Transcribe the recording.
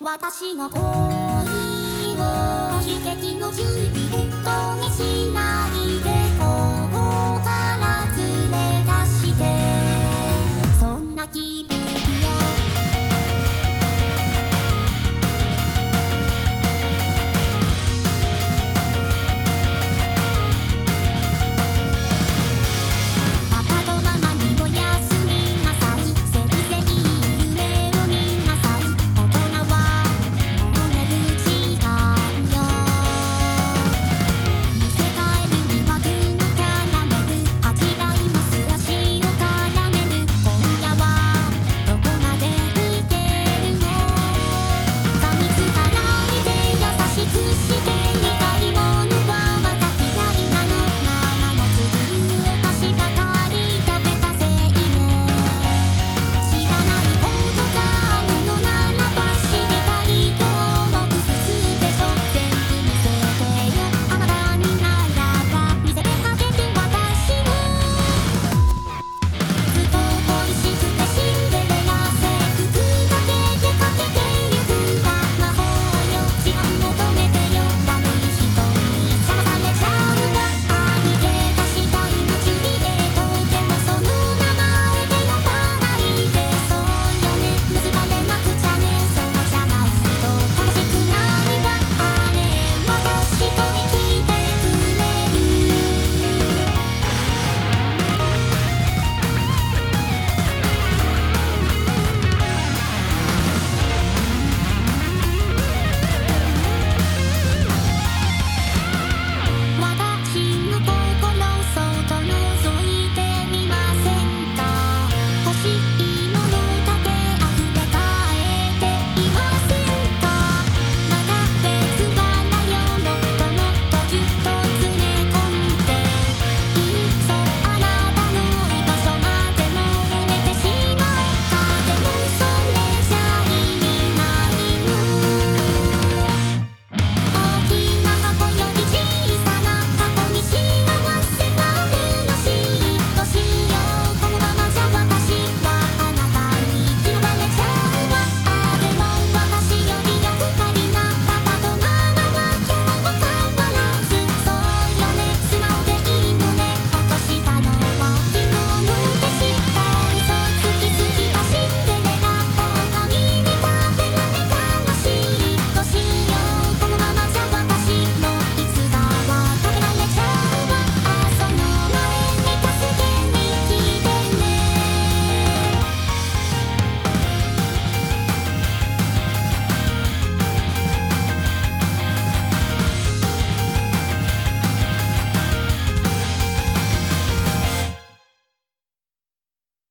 私の恋を奇跡の準備